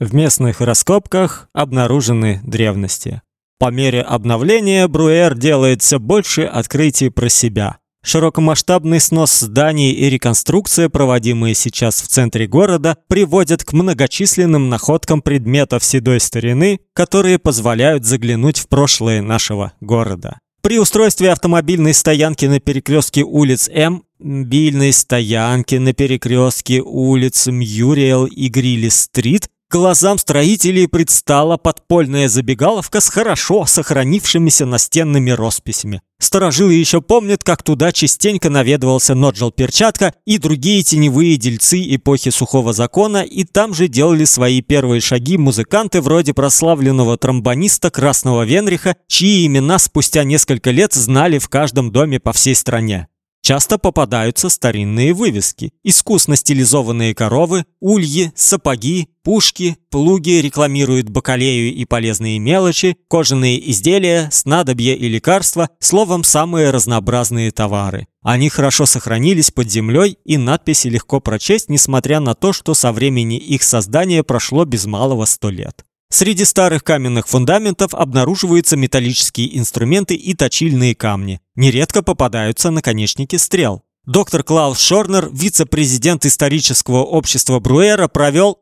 В местных раскопках обнаружены древности. По мере обновления Бруэр делает все больше открытий про себя. Широкомасштабный снос зданий и реконструкция, проводимые сейчас в центре города, приводят к многочисленным находкам предметов седой старины, которые позволяют заглянуть в прошлое нашего города. При устройстве автомобильной стоянки на перекрестке улиц М, мобильной стоянки на перекрестке улиц Мьюриэл и Грилли-стрит Глазам строителей предстала подпольная забегаловка с хорошо сохранившимися настенными росписями. Старожилы еще помнят, как туда частенько наведывался Ноджел Перчатка и другие теневые дельцы эпохи сухого закона, и там же делали свои первые шаги музыканты вроде прославленного тромбониста Красного Венриха, чьи имена спустя несколько лет знали в каждом доме по всей стране. Часто попадаются старинные вывески. Искусно стилизованные коровы, ульи, сапоги, пушки, плуги рекламируют бакалею и полезные мелочи, кожаные изделия, снадобья и лекарства, словом, самые разнообразные товары. Они хорошо сохранились под землей, и надписи легко прочесть, несмотря на то, что со времени их создания прошло без малого сто лет. Среди старых каменных фундаментов обнаруживаются металлические инструменты и точильные камни. Нередко попадаются наконечники стрел. Доктор Клаус Шорнер, вице-президент исторического общества Бруэра, провел...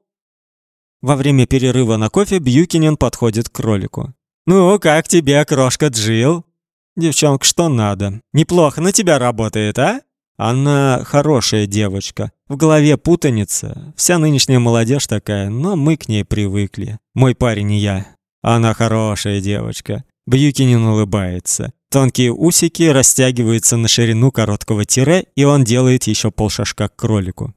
Во время перерыва на кофе Бьюкинен подходит к кролику. «Ну, как тебе, крошка Джилл?» «Девчонка, что надо. Неплохо на тебя работает, а?» Она хорошая девочка. В голове путаница. Вся нынешняя молодежь такая, но мы к ней привыкли. Мой парень и я. Она хорошая девочка. Бьюкинин улыбается. Тонкие усики растягиваются на ширину короткого тире, и он делает еще полшажка к кролику.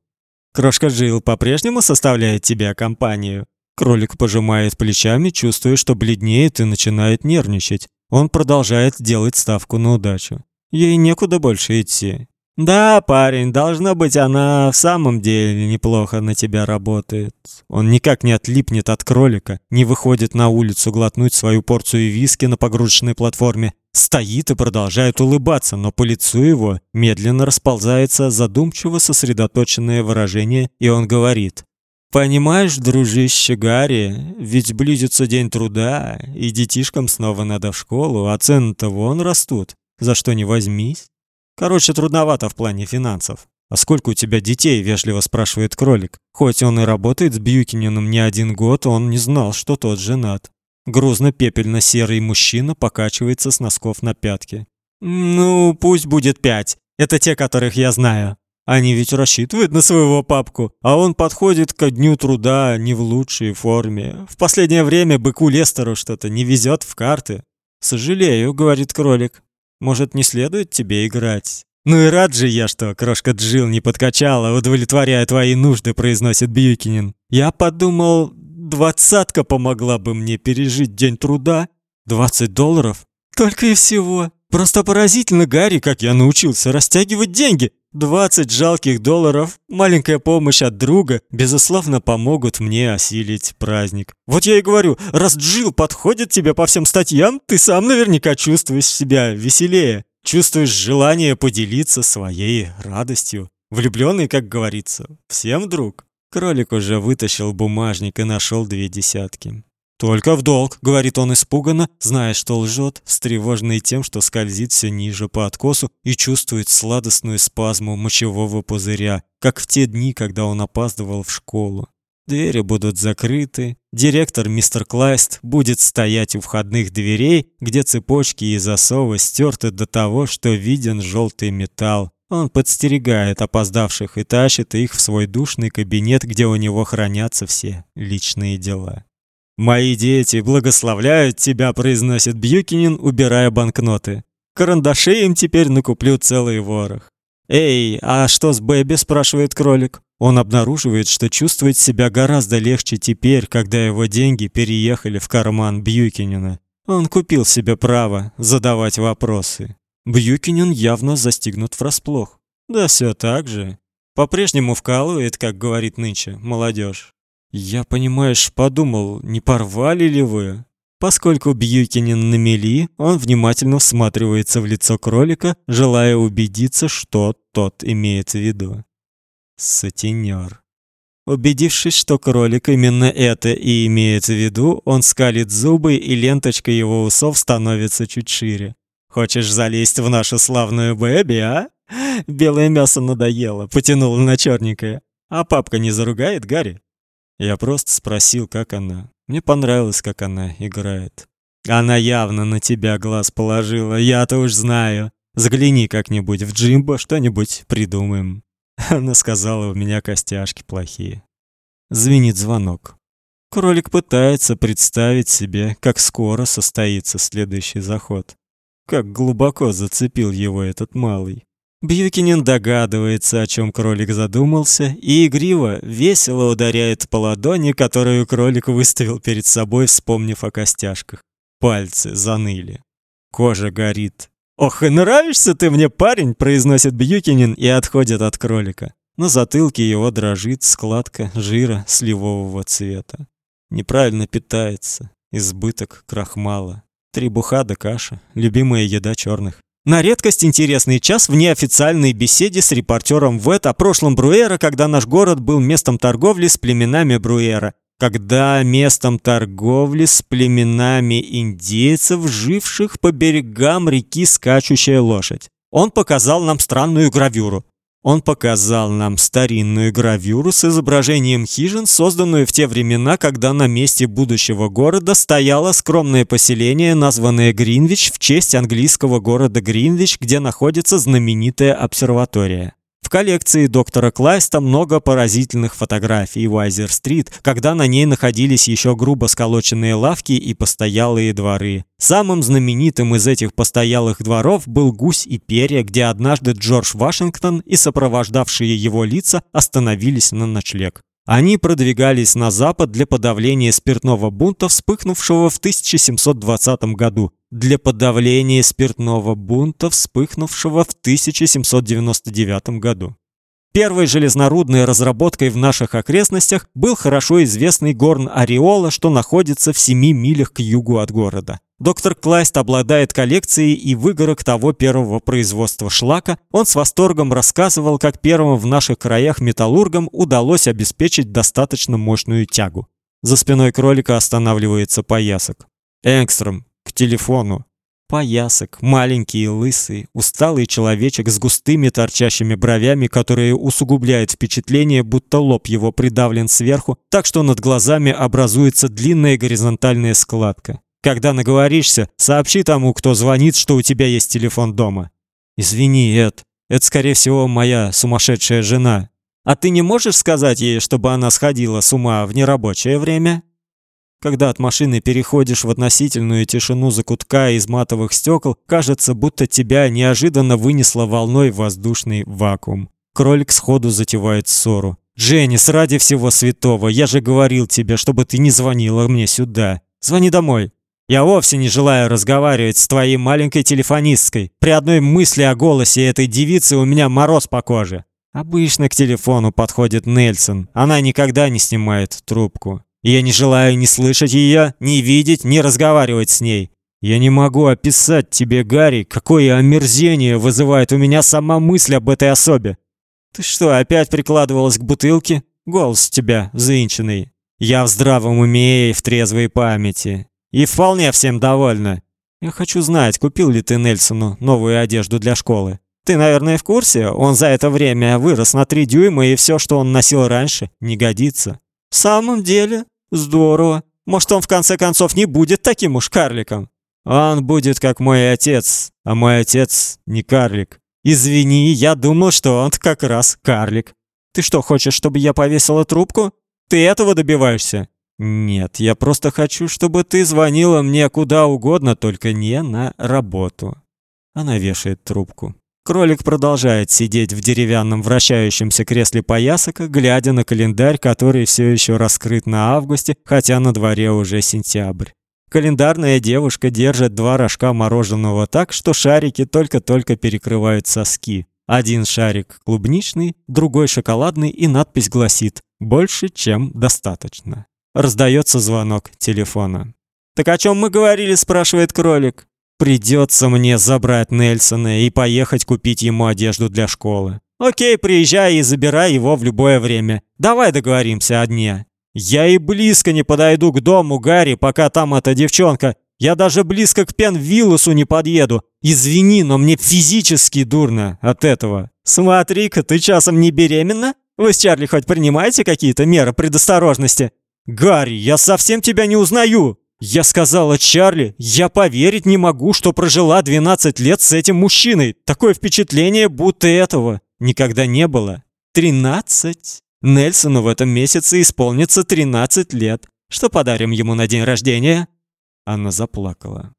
Крошка Жил по-прежнему составляет тебе компанию. Кролик пожимает плечами, чувствуя, что бледнеет и начинает нервничать. Он продолжает делать ставку на удачу. Ей некуда больше идти. Да, парень, должно быть, она в самом деле неплохо на тебя работает. Он никак не отлипнет от кролика, не выходит на улицу глотнуть свою порцию виски на погрузочной платформе, стоит и продолжает улыбаться, но по лицу его медленно расползается задумчиво сосредоточенное выражение, и он говорит: Понимаешь, дружище Гарри, ведь близится день труда, и детишкам снова надо в школу, а цены-то вон растут. За что не возьмись? Короче, трудновато в плане финансов. А сколько у тебя детей, вежливо спрашивает кролик. Хоть он и работает с Бьюкининым не один год, он не знал, что тот женат. Грузно-пепельно-серый мужчина покачивается с носков на пятки. Ну, пусть будет пять. Это те, которых я знаю. Они ведь рассчитывают на своего папку, а он подходит ко дню труда не в лучшей форме. В последнее время быку Лестеру что-то не везет в карты. Сожалею, говорит кролик. Может, не следует тебе играть? Ну и рад же я, что крошка Джил не подкачала, удовлетворяя твои нужды, произносит Бьюкинин. Я подумал, двадцатка помогла бы мне пережить день труда. Двадцать долларов? Только и всего. Просто поразительно, Гарри, как я научился растягивать деньги. Двадцать жалких долларов, маленькая помощь от друга, безусловно, помогут мне осилить праздник. Вот я и говорю, раз Джил подходит тебе по всем статьям, ты сам наверняка чувствуешь себя веселее. Чувствуешь желание поделиться своей радостью. Влюбленный, как говорится, всем друг. Кролик уже вытащил бумажник и нашел две десятки. «Только в долг», — говорит он испуганно, зная, что лжет, встревоженный тем, что скользит все ниже по откосу и чувствует сладостную спазму мочевого пузыря, как в те дни, когда он опаздывал в школу. Двери будут закрыты, директор мистер Клайст будет стоять у входных дверей, где цепочки и засовы стерты до того, что виден желтый металл. Он подстерегает опоздавших и тащит их в свой душный кабинет, где у него хранятся все личные дела. «Мои дети благословляют тебя», — произносит Бьюкинин, убирая банкноты. «Карандашей им теперь накуплю целый ворох». «Эй, а что с Бэби?» — спрашивает кролик. Он обнаруживает, что чувствует себя гораздо легче теперь, когда его деньги переехали в карман Бьюкинина. Он купил себе право задавать вопросы. Бьюкинин явно застигнут врасплох. Да все так же. По-прежнему вкалывает, как говорит нынче молодежь. Я, понимаешь, подумал, не порвали ли вы? Поскольку Бьюкинин на мели, он внимательно всматривается в лицо кролика, желая убедиться, что тот имеет в виду. Сатинер. Убедившись, что кролик именно это и имеет в виду, он скалит зубы, и ленточка его усов становится чуть шире. Хочешь залезть в нашу славную бэби, а? Белое мясо надоело, потянул на чёрненькое. А папка не заругает Гарри? Я просто спросил, как она. Мне понравилось, как она играет. Она явно на тебя глаз положила, я-то уж знаю. Загляни как-нибудь в Джимбо, что-нибудь придумаем. Она сказала, у меня костяшки плохие. Звенит звонок. Кролик пытается представить себе, как скоро состоится следующий заход. Как глубоко зацепил его этот малый. Бьюкинин догадывается, о чем кролик задумался, и игриво, весело ударяет по ладони, которую кролик выставил перед собой, вспомнив о костяшках. Пальцы заныли. Кожа горит. «Ох, и нравишься ты мне, парень!» – произносит Бьюкинин и отходит от кролика. На затылке его дрожит складка жира сливового цвета. Неправильно питается. Избыток крахмала. Три бухада каша. Любимая еда черных. На редкость интересный час в неофициальной беседе с репортером Вэт о прошлом Бруэра, когда наш город был местом торговли с племенами Бруэра. Когда местом торговли с племенами индейцев, живших по берегам реки Скачущая лошадь. Он показал нам странную гравюру. Он показал нам старинную гравюру с изображением хижин, созданную в те времена, когда на месте будущего города стояло скромное поселение, названное Гринвич в честь английского города Гринвич, где находится знаменитая обсерватория. В коллекции доктора Клайста много поразительных фотографий Уайзер-стрит, когда на ней находились еще грубо сколоченные лавки и постоялые дворы. Самым знаменитым из этих постоялых дворов был Гусь и перья, где однажды Джордж Вашингтон и сопровождавшие его лица остановились на ночлег. Они продвигались на запад для подавления спиртного бунта, вспыхнувшего в 1720 году, для подавления спиртного бунта, вспыхнувшего в 1799 году. Первой железнорудной разработкой в наших окрестностях был хорошо известный горн Ореола, что находится в 7 милях к югу от города. Доктор Клайст обладает коллекцией и выгорок того первого производства шлака. Он с восторгом рассказывал, как первым в наших краях металлургам удалось обеспечить достаточно мощную тягу. За спиной кролика останавливается поясок. Энгстром к телефону. Поясок, маленький и лысый, усталый человечек с густыми торчащими бровями, которые усугубляют впечатление, будто лоб его придавлен сверху, так что над глазами образуется длинная горизонтальная складка. Когда наговоришься, сообщи тому, кто звонит, что у тебя есть телефон дома. Извини, Эд, это, скорее всего, моя сумасшедшая жена. А ты не можешь сказать ей, чтобы она сходила с ума в нерабочее время? Когда от машины переходишь в относительную тишину закутка из матовых стекол, кажется, будто тебя неожиданно вынесло волной воздушный вакуум. Кролик сходу затевает ссору. «Дженнис, ради всего святого, я же говорил тебе, чтобы ты не звонила мне сюда. Звони домой». Я вовсе не желаю разговаривать с твоей маленькой телефонисткой. При одной мысли о голосе этой девицы у меня мороз по коже. Обычно к телефону подходит Нельсон. Она никогда не снимает трубку. Я не желаю ни слышать ее, ни видеть, ни разговаривать с ней. Я не могу описать тебе, Гарри, какое омерзение вызывает у меня сама мысль об этой особе. Ты что, опять прикладывалась к бутылке? Голос у тебя заинченный. Я в здравом уме и в трезвой памяти. И вполне всем довольна. Я хочу знать, купил ли ты Нельсону новую одежду для школы. Ты, наверное, в курсе, он за это время вырос на три дюйма, и все, что он носил раньше, не годится. В самом деле, здорово. Может, он в конце концов не будет таким уж карликом. Он будет как мой отец, а мой отец не карлик. Извини, я думал, что он как раз карлик. Ты что, хочешь, чтобы я повесила трубку? Ты этого добиваешься? Нет, я просто хочу, чтобы ты звонила мне куда угодно, только не на работу. Она вешает трубку. Кролик продолжает сидеть в деревянном вращающемся кресле поясока, глядя на календарь, который все еще раскрыт на августе, хотя на дворе уже сентябрь. Календарная девушка держит два рожка мороженого так, что шарики только-только перекрывают соски. Один шарик клубничный, другой шоколадный, и надпись гласит: "Больше, чем достаточно". Раздается звонок телефона. Так о чем мы говорили, спрашивает кролик. Придется мне забрать Нельсона и поехать купить ему одежду для школы. Окей, приезжай и забирай его в любое время. Давай договоримся о дне. Я и близко не подойду к дому Гарри, пока там эта девчонка. Я даже близко к Пенвиллусу не подъеду. Извини, но мне физически дурно от этого. Смотри-ка, ты часом не беременна? Вы с Чарли хоть принимаете какие-то меры предосторожности? Гарри, я совсем тебя не узнаю. Я сказала Чарли, я поверить не могу, что прожила 12 лет с этим мужчиной. Такое впечатление, будто этого никогда не было. 13. Нельсону в этом месяце исполнится 13 лет. Что подарим ему на день рождения? Она заплакала.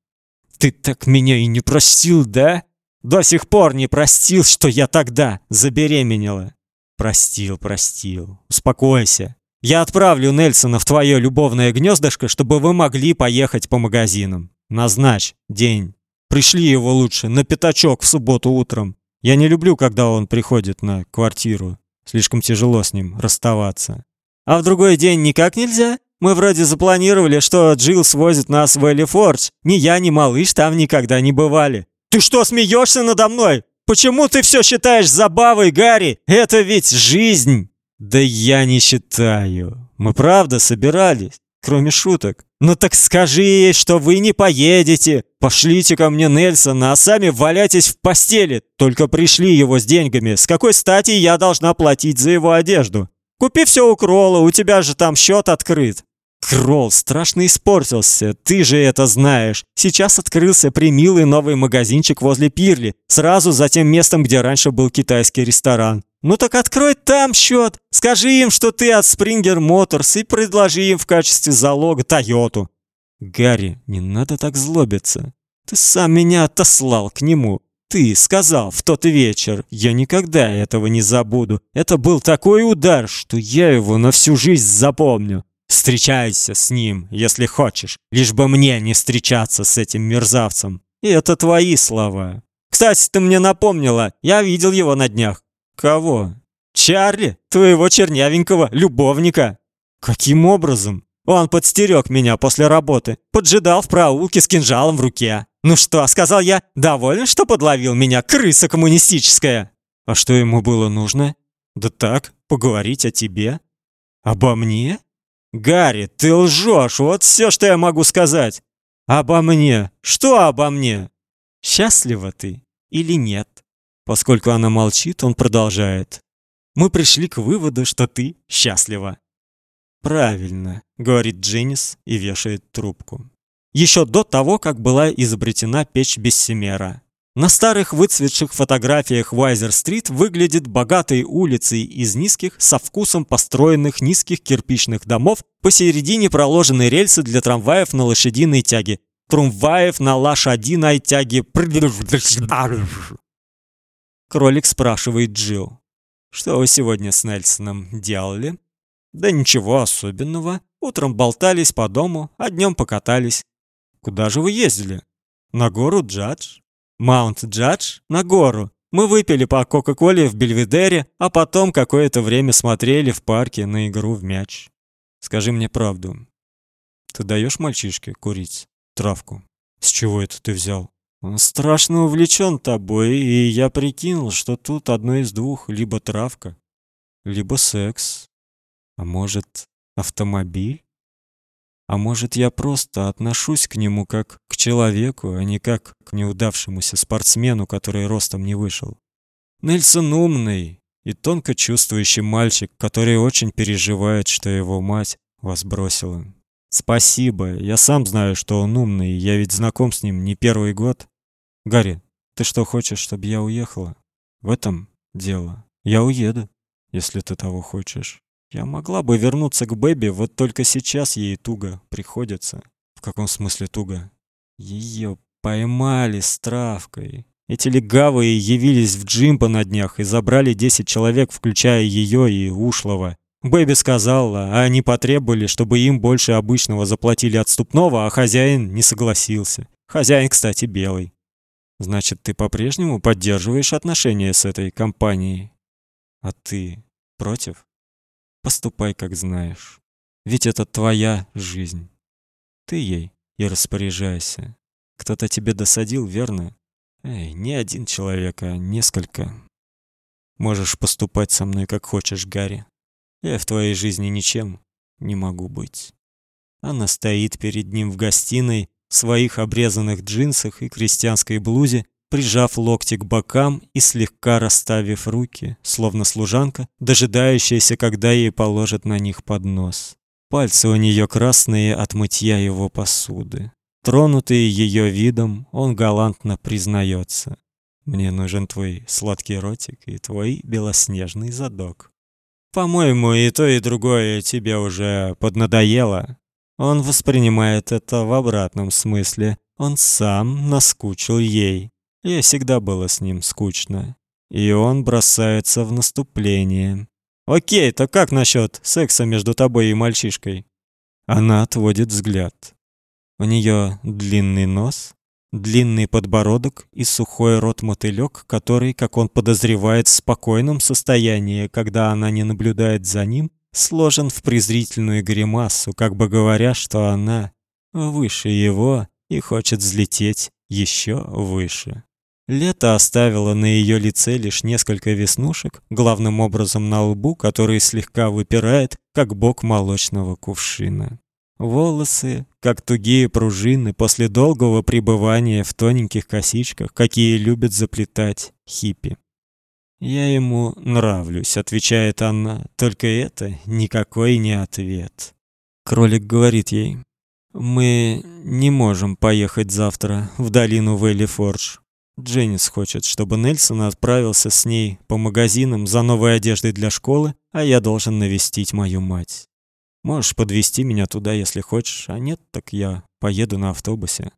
Ты так меня и не простил, да? До сих пор не простил, что я тогда забеременела. Простил, простил. Успокойся. Я отправлю Нельсона в твое любовное гнездышко, чтобы вы могли поехать по магазинам. Назначь день. Пришли его лучше на пятачок в субботу утром. Я не люблю, когда он приходит на квартиру. Слишком тяжело с ним расставаться. А в другой день никак нельзя? Мы вроде запланировали, что Джилл свозит нас в Элифордж. Ни я, ни малыш там никогда не бывали. Ты что, смеешься надо мной? Почему ты все считаешь забавой, Гарри? Это ведь жизнь!» «Да я не считаю. Мы правда собирались, кроме шуток. Ну так скажи ей, что вы не поедете. Пошлите ко мне Нельсона, а сами валяйтесь в постели. Только пришли его с деньгами. С какой стати я должна платить за его одежду? Купи все у Кролла, у тебя же там счет открыт. Кролл страшно испортился, ты же это знаешь. Сейчас открылся примилый новый магазинчик возле Пирли, сразу за тем местом, где раньше был китайский ресторан. Ну так открой там счет. Скажи им, что ты от Springer Motors и предложи им в качестве залога Тойоту. Гарри, не надо так злобиться. Ты сам меня отослал к нему. Ты сказал в тот вечер. Я никогда этого не забуду. Это был такой удар, что я его на всю жизнь запомню. Встречайся с ним, если хочешь, лишь бы мне не встречаться с этим мерзавцем. И это твои слова. Кстати, ты мне напомнила, я видел его на днях. Кого? Чарли, твоего чернявенького любовника. Каким образом? Он подстерег меня после работы, поджидал в проулке с кинжалом в руке. Ну что, сказал я, доволен, что подловил меня крыса коммунистическая? А что ему было нужно? Да так, поговорить о тебе. Обо мне? Гарри, ты лжешь, вот все, что я могу сказать. Обо мне. Что обо мне? Счастлива ты или нет? Поскольку она молчит, он продолжает. Мы пришли к выводу, что ты счастлива. Правильно, говорит Дженнис и вешает трубку. Еще до того, как была изобретена печь Бессемера. На старых выцветших фотографиях Вайзер-стрит выглядит богатой улицей из низких, со вкусом построенных низких кирпичных домов, посередине проложены рельсы для трамваев на лошадиной тяге. Трамваев на лошадиной тяге. Кролик спрашивает Джилл. «Что вы сегодня с Нельсоном делали?» «Да ничего особенного. Утром болтались по дому, а днем покатались». «Куда же вы ездили?» «На гору Джадж». Маунт-Джадж на гору. Мы выпили по Кока-Коле в Бельведере, а потом какое-то время смотрели в парке на игру в мяч. Скажи мне правду. Ты даешь мальчишке курить травку? С чего это ты взял? Страшно увлечен тобой, и я прикинул, что тут одно из двух: либо травка, либо секс. А может, автомобиль? А может, я просто отношусь к нему как к человеку, а не как к неудавшемуся спортсмену, который ростом не вышел. Нельсон умный и тонко чувствующий мальчик, который очень переживает, что его мать вас бросила. Спасибо, я сам знаю, что он умный, я ведь знаком с ним не первый год. Гарри, ты что хочешь, чтобы я уехала? В этом дело. Я уеду, если ты того хочешь. Я могла бы вернуться к Бэби, вот только сейчас ей туго приходится. В каком смысле туго? Ее поймали с травкой. Эти легавые явились в Джимбо на днях и забрали 10 человек, включая ее и ушлого. Бэби сказала, а они потребовали, чтобы им больше обычного заплатили отступного, а хозяин не согласился. Хозяин, кстати, белый. Значит, ты по-прежнему поддерживаешь отношения с этой компанией? А ты против? Поступай, как знаешь. Ведь это твоя жизнь. Ты ей и распоряжайся. Кто-то тебе досадил, верно? Эй, не один человек, а несколько. Можешь поступать со мной как хочешь, Гарри. Я в твоей жизни ничем не могу быть. Она стоит перед ним в гостиной своих обрезанных джинсах и крестьянской блузе, прижав локти к бокам и слегка расставив руки, словно служанка, дожидающаяся, когда ей положат на них поднос. Пальцы у нее красные от мытья его посуды. Тронутый ее видом, он галантно признается: "Мне нужен твой сладкий ротик и твой белоснежный задок. По-моему, и то, и другое тебе уже поднадоело". Он воспринимает это в обратном смысле. Он сам наскучил ей. Ей всегда было с ним скучно. И он бросается в наступление. О'кей, то как насчет секса между тобой и мальчишкой? Она отводит взгляд. У нее длинный нос, длинный подбородок и сухой рот мотылек, который, как он подозревает, в спокойном состоянии, когда она не наблюдает за ним, сложен в презрительную гримасу, как бы говоря, что она выше его и хочет взлететь еще выше. Лето оставило на ее лице лишь несколько веснушек, главным образом на лбу, который слегка выпирает, как бок молочного кувшина. Волосы, как тугие пружины после долгого пребывания в тоненьких косичках, какие любят заплетать хиппи. Я ему нравлюсь, отвечает она. Только это никакой не ответ. Кролик говорит ей: "Мы не можем поехать завтра в долину Вэлли-Фордж. Дженнис хочет, чтобы Нельсон отправился с ней по магазинам за новой одеждой для школы, а я должен навестить мою мать. Можешь подвести меня туда, если хочешь, а нет, так я поеду на автобусе.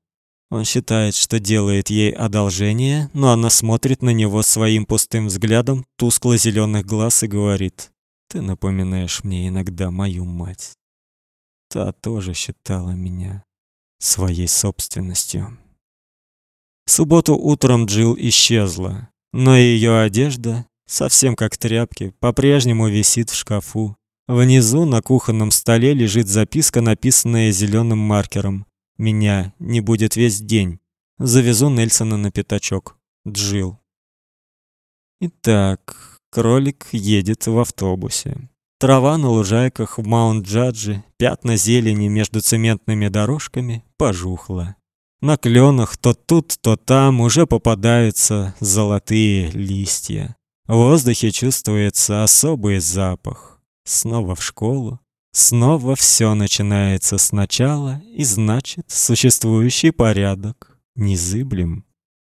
Он считает, что делает ей одолжение, но она смотрит на него своим пустым взглядом тускло зеленых глаз и говорит: "Ты напоминаешь мне иногда мою мать. Та тоже считала меня своей собственностью". В субботу утром Джилл исчезла, но ее одежда, совсем как тряпки, по-прежнему висит в шкафу. Внизу на кухонном столе лежит записка, написанная зеленым маркером. Меня не будет весь день. Завезу Нельсона на пятачок. Джил. Итак, кролик едет в автобусе. Трава на лужайках в Маунт-Джадже, пятна зелени между цементными дорожками пожухла. На кленах то тут, то там уже попадаются золотые листья. В воздухе чувствуется особый запах. Снова в школу. Снова все начинается сначала, и значит, существующий порядок незыблем.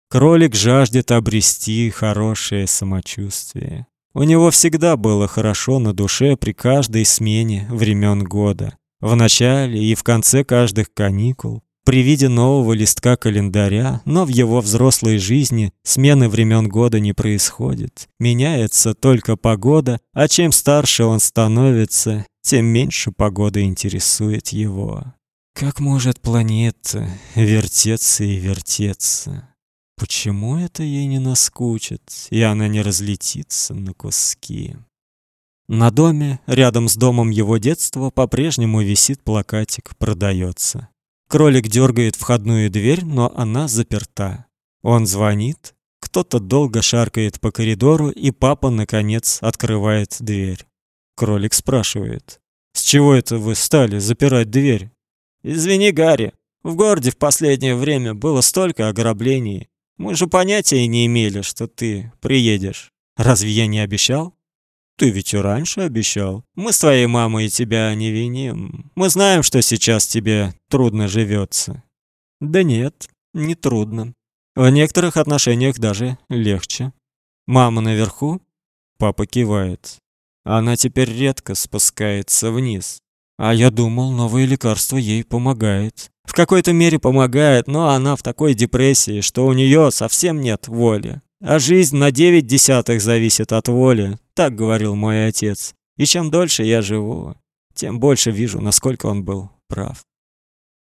Кролик жаждет обрести хорошее самочувствие. У него всегда было хорошо на душе при каждой смене времен года. В начале и в конце каждых каникул, при виде нового листка календаря, но в его взрослой жизни смены времен года не происходит. Меняется только погода, а чем старше он становится, тем меньше погода интересует его. Как может планета вертеться и вертеться? Почему это ей не наскучит, и она не разлетится на куски? На доме, рядом с домом его детства, по-прежнему висит плакатик «Продается». Кролик дергает входную дверь, но она заперта. Он звонит, кто-то долго шаркает по коридору, и папа наконец открывает дверь. Кролик спрашивает: "С чего это вы стали запирать дверь?" "Извини, Гарри, в городе в последнее время было столько ограблений. Мы же понятия не имели, что ты приедешь. Разве я не обещал?" Ты ведь и раньше обещал. Мы с твоей мамой тебя не виним. Мы знаем, что сейчас тебе трудно живется. Да нет, не трудно. В некоторых отношениях даже легче. Мама наверху? Папа кивает. Она теперь редко спускается вниз. А я думал, новое лекарство ей помогает. В какой-то мере помогает, но она в такой депрессии, что у нее совсем нет воли. А жизнь на девять десятых зависит от воли, так говорил мой отец. И чем дольше я живу, тем больше вижу, насколько он был прав.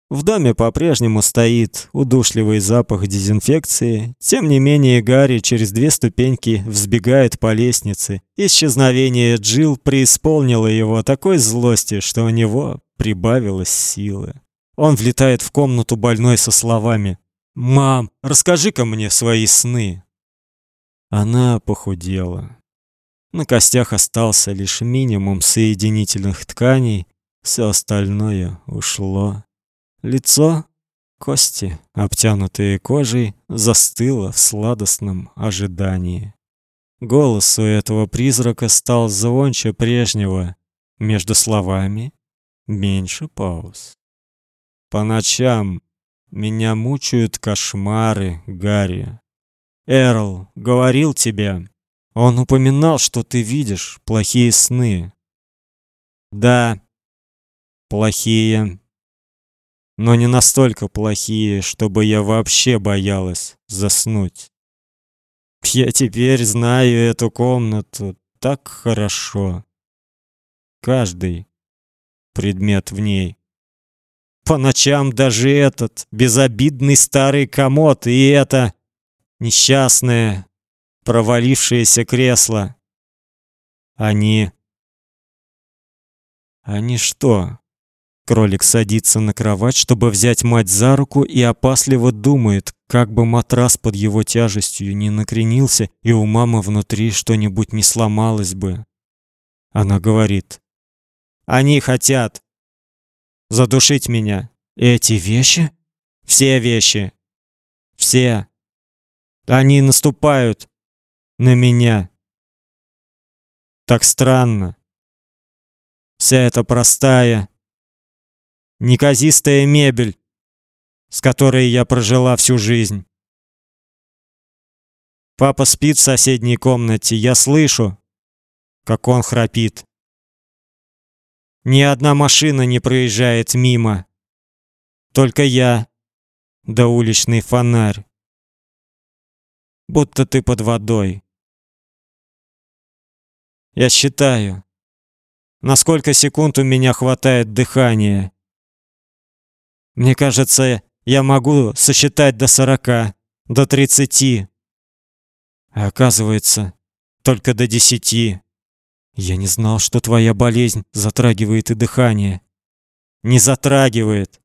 В доме по-прежнему стоит удушливый запах дезинфекции. Тем не менее, Гарри через две ступеньки взбегает по лестнице. Исчезновение Джил преисполнило его такой злости, что у него прибавилось силы. Он влетает в комнату больной со словами: "Мам, расскажи-ка мне свои сны". Она похудела. На костях остался лишь минимум соединительных тканей, все остальное ушло. Лицо, кости, обтянутые кожей, застыло в сладостном ожидании. Голос у этого призрака стал звонче прежнего, между словами меньше пауз. По ночам меня мучают кошмары, Гарри. Эрл говорил тебе, он упоминал, что ты видишь плохие сны. Да, плохие. Но не настолько плохие, чтобы я вообще боялась заснуть. Я теперь знаю эту комнату так хорошо. Каждый предмет в ней. По ночам даже этот безобидный старый комод и это несчастное провалившееся кресло. Они... Они что? Кролик садится на кровать, чтобы взять мать за руку и опасливо думает, как бы матрас под его тяжестью не накренился и у мамы внутри что-нибудь не сломалось бы. Она говорит: "Они хотят задушить меня. Эти вещи? Все вещи. Все. Они наступают на меня. Так странно. Вся эта простая, неказистая мебель, с которой я прожила всю жизнь. Папа спит в соседней комнате, я слышу, как он храпит. Ни одна машина не проезжает мимо. Только я, да уличный фонарь. Будто ты под водой. Я считаю, на сколько секунд у меня хватает дыхания. Мне кажется, я могу сосчитать до сорока, до тридцати. А оказывается, только до десяти. Я не знал, что твоя болезнь затрагивает и дыхание. Не затрагивает.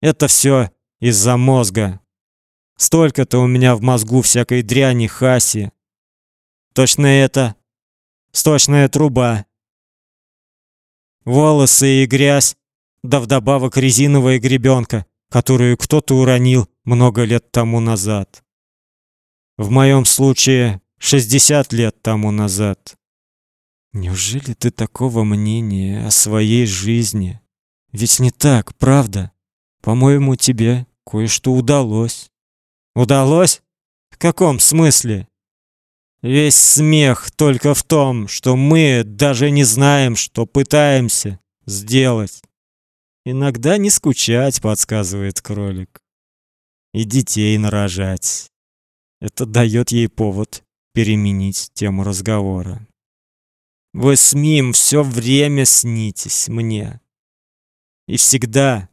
Это все из-за мозга. Столько-то у меня в мозгу всякой дряни хаси. Точно это сточная труба. Волосы и грязь, да вдобавок резиновая гребенка, которую кто-то уронил много лет тому назад. В моем случае 60 лет тому назад. Неужели ты такого мнения о своей жизни? Ведь не так, правда? По-моему, тебе кое-что удалось. Удалось? В каком смысле? Весь смех только в том, что мы даже не знаем, что пытаемся сделать. Иногда не скучать, подсказывает кролик. И детей нарожать. Это дает ей повод переменить тему разговора. Вы с Мим все время снитесь мне. И всегда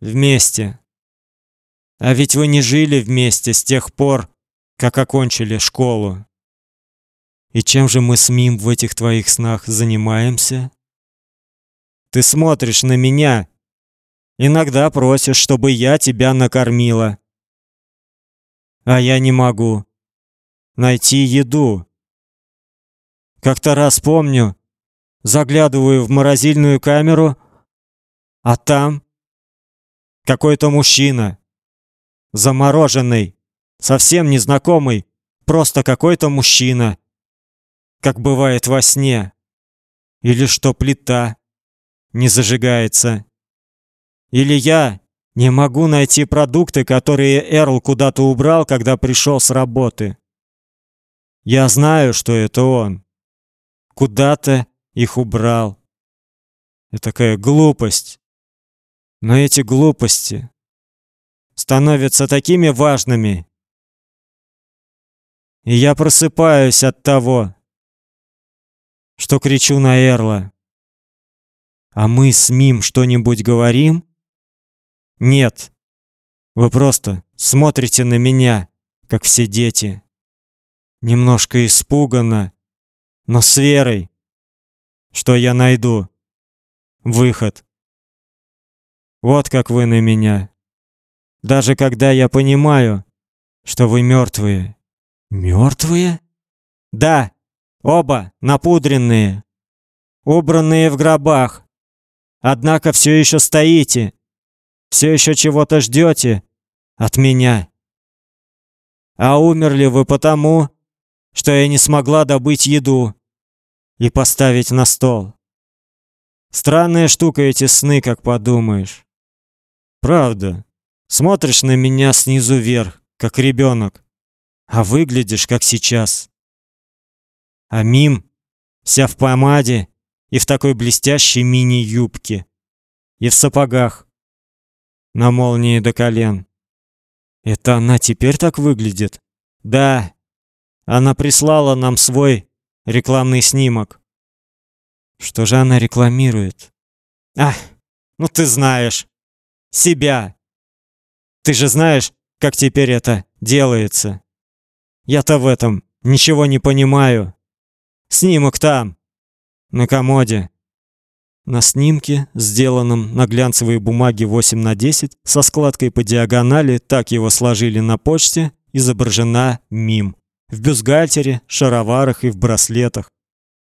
вместе. А ведь вы не жили вместе с тех пор, как окончили школу. И чем же мы с Мим в этих твоих снах занимаемся? Ты смотришь на меня. Иногда просишь, чтобы я тебя накормила. А я не могу найти еду. Как-то раз помню, заглядываю в морозильную камеру, а там какой-то мужчина, замороженный, совсем незнакомый, просто какой-то мужчина как бывает во сне. Или что плита не зажигается. Или я не могу найти продукты, которые Эрл куда-то убрал, когда пришел с работы. Я знаю, что это он. Куда-то их убрал. Это такая глупость. Но эти глупости становятся такими важными. И я просыпаюсь от того, что кричу на Эрла. А мы с Мим что-нибудь говорим? Нет. Вы просто смотрите на меня, как все дети. Немножко испуганно, но с верой, что я найду выход. Вот как вы на меня. Даже когда я понимаю, что вы мертвые. Мертвые? Да, Оба напудренные, убранные в гробах. Однако все еще стоите, все еще чего-то ждете от меня. А умерли вы потому, что я не смогла добыть еду и поставить на стол. Странная штука эти сны, как подумаешь. Правда. Смотришь на меня снизу вверх, как ребенок, а выглядишь как сейчас. А Мим вся в помаде и в такой блестящей мини-юбке. И в сапогах. На молнии до колен. Это она теперь так выглядит? Да. Она прислала нам свой рекламный снимок. Что же она рекламирует? А, ну ты знаешь. Себя. Ты же знаешь, как теперь это делается. Я-то в этом ничего не понимаю. Снимок там, на комоде. На снимке, сделанном на глянцевой бумаге 8 на 10, со складкой по диагонали, так его сложили на почте, изображена мим. В бюстгальтере, шароварах и в браслетах.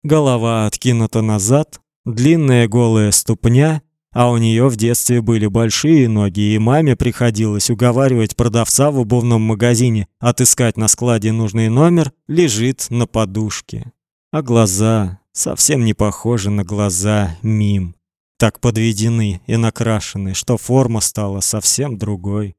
Голова откинута назад, длинная голая ступня, а у нее в детстве были большие ноги, и маме приходилось уговаривать продавца в обувном магазине отыскать на складе нужный номер, лежит на подушке. А глаза совсем не похожи на глаза мим. Так подведены и накрашены, что форма стала совсем другой.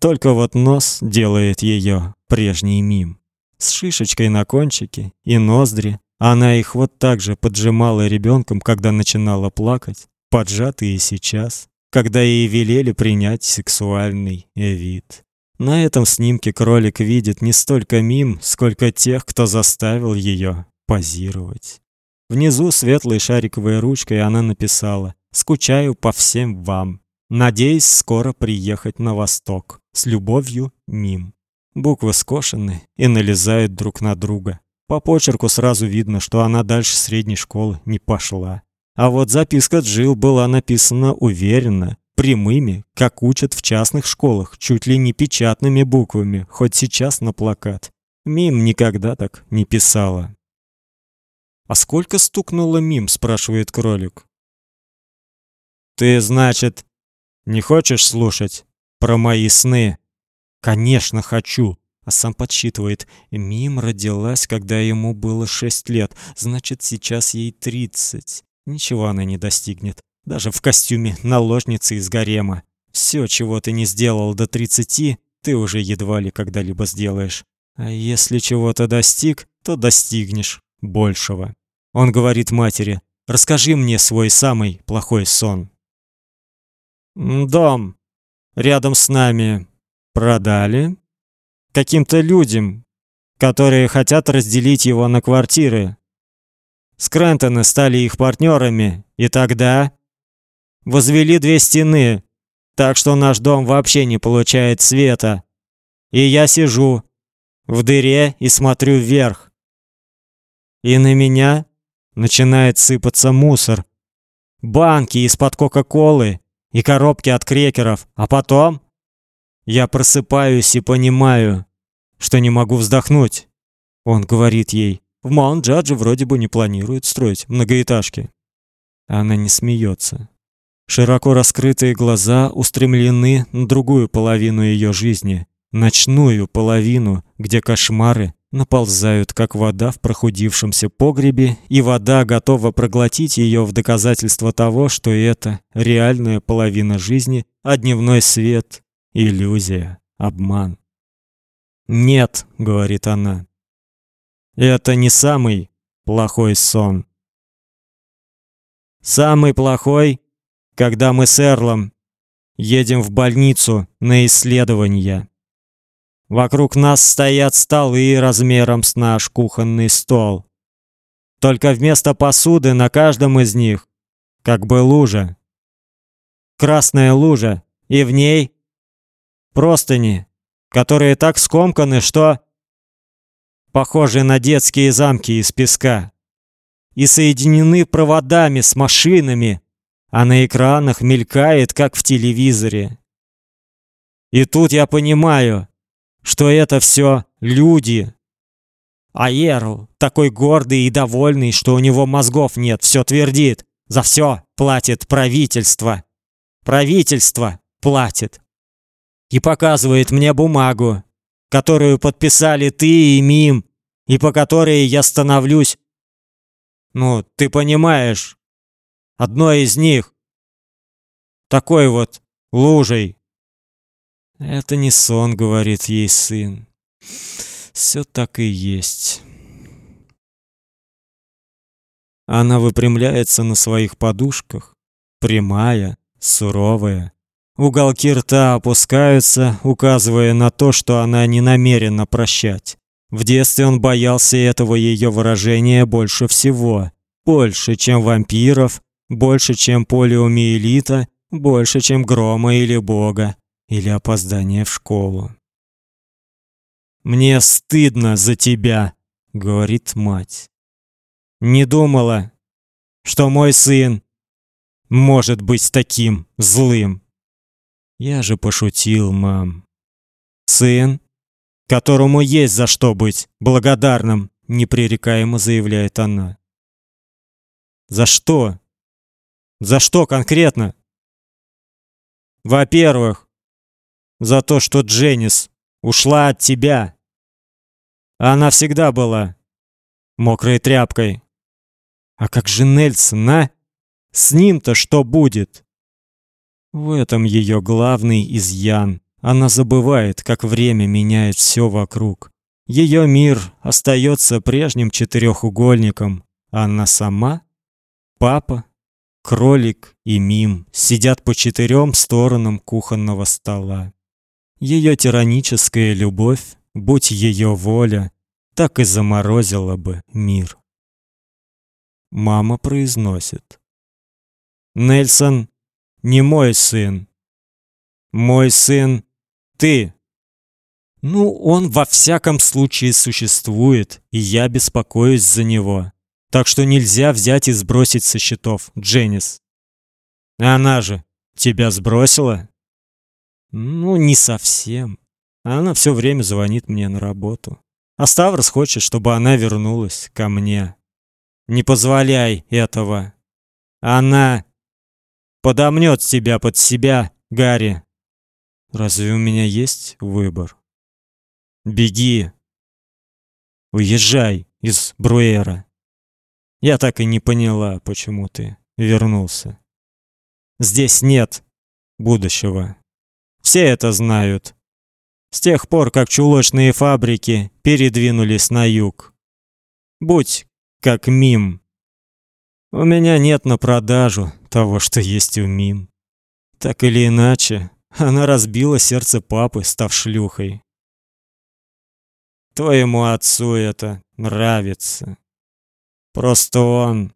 Только вот нос делает ее прежний мим. С шишечкой на кончике и ноздри. Она их вот так же поджимала ребенком, когда начинала плакать, поджатые сейчас, когда ей велели принять сексуальный вид. На этом снимке кролик видит не столько мим, сколько тех, кто заставил ее позировать. Внизу светлой шариковой ручкой она написала: "Скучаю по всем вам. Надеюсь скоро приехать на восток. С любовью, Мим". Буквы скошены и налезают друг на друга. По почерку сразу видно, что она дальше средней школы не пошла. А вот записка Джил была написана уверенно, прямыми, как учат в частных школах, чуть ли не печатными буквами, хоть сейчас на плакат. Мим никогда так не писала. «А сколько стукнуло мим?» – спрашивает кролик. «Ты, значит, не хочешь слушать про мои сны?» «Конечно хочу!» А сам подсчитывает. Мим родилась, когда ему было шесть лет. Значит, сейчас ей тридцать. Ничего она не достигнет. Даже в костюме наложницы из гарема. Все, чего ты не сделал до тридцати, ты уже едва ли когда-либо сделаешь. А если чего-то достиг, то достигнешь большего. Он говорит матери: "Расскажи мне свой самый плохой сон". Дом рядом с нами продали каким-то людям, которые хотят разделить его на квартиры. Скрентоны стали их партнерами, и тогда возвели две стены, так что наш дом вообще не получает света. И я сижу в дыре и смотрю вверх. И на меня начинает сыпаться мусор. Банки из-под Кока-Колы и коробки от крекеров. А потом я просыпаюсь и понимаю, что не могу вздохнуть. Он говорит ей, в Маунт-Джадже вроде бы не планируют строить многоэтажки. Она не смеется. Широко раскрытые глаза устремлены на другую половину ее жизни, ночную половину, где кошмары наползают, как вода в прохудившемся погребе, и вода готова проглотить ее в доказательство того, что это реальная половина жизни, а дневной свет — иллюзия, обман. «Нет», — говорит она, — «это не самый плохой сон. Самый плохой, когда мы с Эрлом едем в больницу на исследования». Вокруг нас стоят столы размером с наш кухонный стол. Только вместо посуды на каждом из них как бы лужа. Красная лужа, и в ней простыни, которые так скомканы, что похожи на детские замки из песка и соединены проводами с машинами, а на экранах мелькает, как в телевизоре. И тут я понимаю, что это все люди. А Ерл такой гордый и довольный, что у него мозгов нет, все твердит. За все платит правительство. Правительство платит. И показывает мне бумагу, которую подписали ты и Мим, и по которой я становлюсь... Ну, ты понимаешь, одной из них. Такой вот лужей. Это не сон, говорит ей сын. Все так и есть. Она выпрямляется на своих подушках, прямая, суровая. Уголки рта опускаются, указывая на то, что она не намерена прощать. В детстве он боялся этого ее выражения больше всего. Больше, чем вампиров, больше, чем полиомиелита, больше, чем грома или бога, или опоздания в школу. «Мне стыдно за тебя», — говорит мать. «Не думала, что мой сын может быть таким злым». Я же пошутил, мам. Сын, которому есть за что быть благодарным, непререкаемо заявляет она. За что? За что конкретно? Во-первых, за то, что Дженнис ушла от тебя. Она всегда была мокрой тряпкой. А как же Нельсон, а? С ним-то что будет? В этом ее главный изъян. Она забывает, как время меняет все вокруг. Ее мир остается прежним четырехугольником, а она сама, папа, кролик и мим сидят по четырем сторонам кухонного стола. Ее тираническая любовь, будь ее воля, так и заморозила бы мир. Мама произносит: Нельсон не мой сын. Мой сын ты. Ну, он во всяком случае существует, и я беспокоюсь за него. Так что нельзя взять и сбросить со счетов, Дженнис. Она же тебя сбросила? Ну, не совсем. Она все время звонит мне на работу. А Ставрос хочет, чтобы она вернулась ко мне. Не позволяй этого. Она подомнет тебя под себя, Гарри. Разве у меня есть выбор? Беги. Уезжай из Бруэра. Я так и не поняла, почему ты вернулся. Здесь нет будущего. Все это знают. С тех пор, как чулочные фабрики передвинулись на юг. Будь как Мим. У меня нет на продажу того, что есть у Мим. Так или иначе, она разбила сердце папы, став шлюхой. Твоему отцу это нравится. Просто он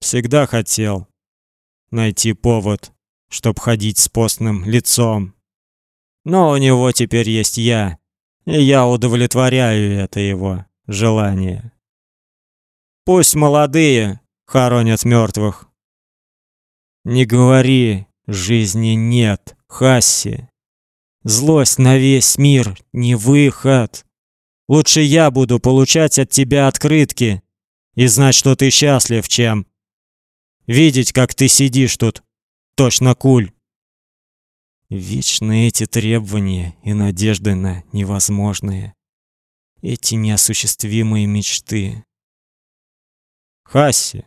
всегда хотел найти повод чтоб ходить с постным лицом. Но у него теперь есть я, и я удовлетворяю это его желание. Пусть молодые хоронят мертвых. Не говори, жизни нет, Хасси. Злость на весь мир не выход. Лучше я буду получать от тебя открытки и знать, что ты счастлив, чем видеть, как ты сидишь тут Точно куль. Вечные эти требования и надежды на невозможное. Эти неосуществимые мечты. Хасси,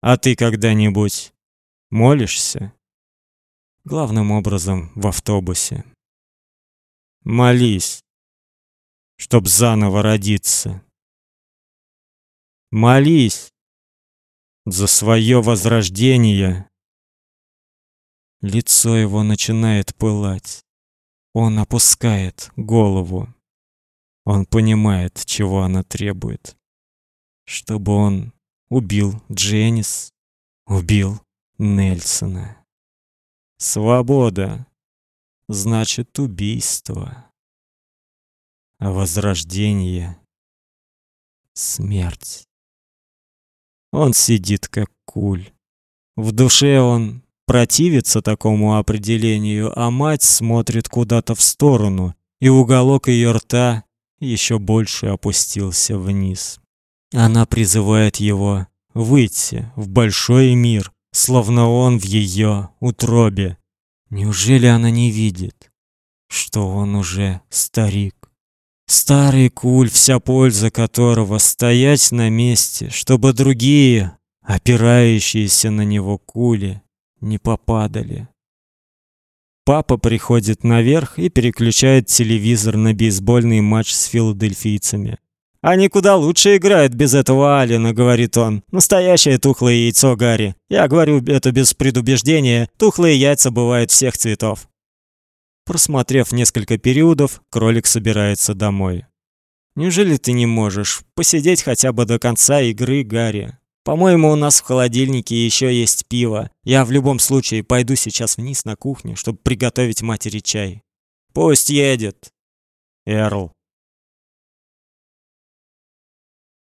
а ты когда-нибудь молишься? Главным образом в автобусе. Молись, чтоб заново родиться. Молись за свое возрождение. Лицо его начинает пылать. Он опускает голову. Он понимает, чего она требует. Чтобы он убил Дженнис, убил Нельсона. Свобода значит убийство. А возрождение смерть. Он сидит как куль. В душе он противится такому определению, а мать смотрит куда-то в сторону, и уголок ее рта еще больше опустился вниз. Она призывает его выйти в большой мир, словно он в ее утробе. Неужели она не видит, что он уже старик? Старый куль, вся польза которого стоять на месте, чтобы другие, опирающиеся на него кули, не попадали. Папа приходит наверх и переключает телевизор на бейсбольный матч с филадельфийцами. Они куда лучше играют без этого Алина, говорит он. Настоящее тухлое яйцо, Гарри. Я говорю это без предубеждения. Тухлые яйца бывают всех цветов. Просмотрев несколько периодов, кролик собирается домой. Неужели ты не можешь посидеть хотя бы до конца игры, Гарри? По-моему, у нас в холодильнике еще есть пиво. Я в любом случае пойду сейчас вниз на кухню, чтобы приготовить матери чай. Пусть едет. Эрл.